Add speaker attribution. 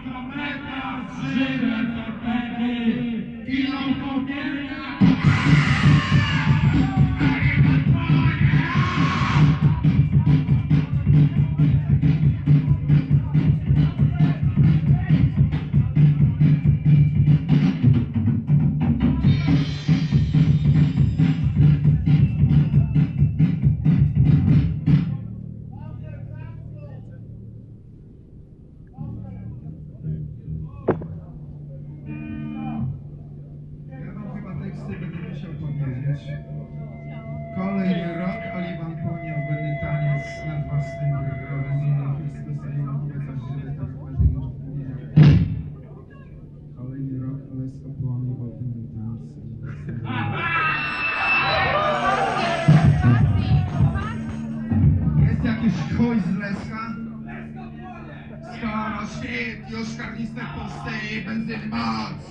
Speaker 1: kilometra żywe torpedy,
Speaker 2: kilometra Chuj z Leszka. Skoro świt już karnister pustyj, benzyny moc.